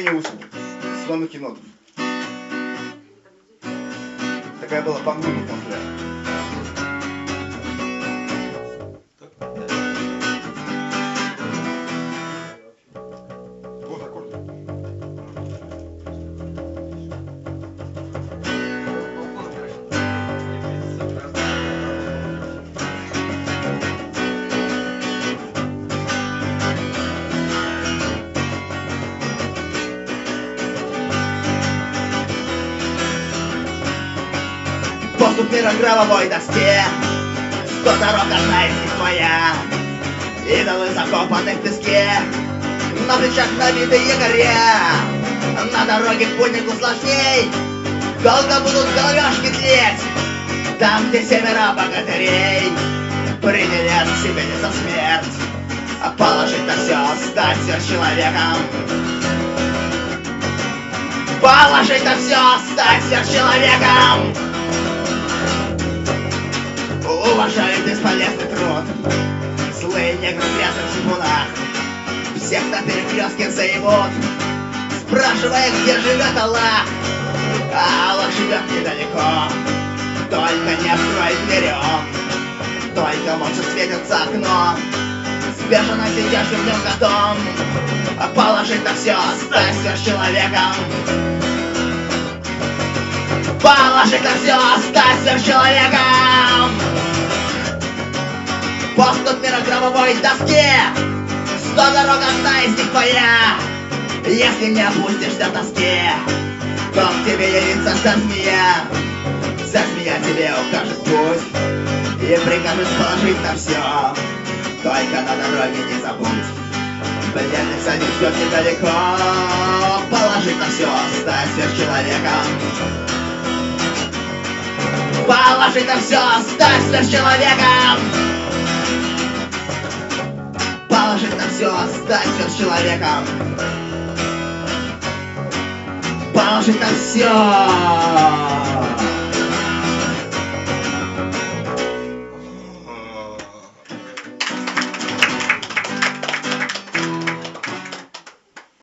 я не усну. Сон кино. Такая была погода конкретно. Поступ мира к гробовой доске Сто дорог, одна из них твоя Идолы закопаны в песке На плечах набитые горя На дороге путнику сложней Долго будут головешки тлеть Там, где семеро богатырей Приняли от себя не за смерть А положить на все, стать все человеком Положить на все, стать все человеком труд Злые негры в грязных зипунах Всех на перекрестке заебут Спрашивая, где живет Аллах. А Аллах живет недалеко. Только не открой двери Только молча светится окно. С бешено сидящим в нем котом А положить на все, стать все человеком. Положить на все, стать все человеком Гробовой доске. Сто дорог, одна из них твоя Если не опустишься в тоске То к тебе явится вся змея Вся змея тебе укажет путь И прикажет положить на все Только на дороге не забудь. Всадник ждет недалеко. Положить на все, стать сверхчеловеком Положить на все, стать сверхчеловеком все, стать сверхчеловеком Положить на все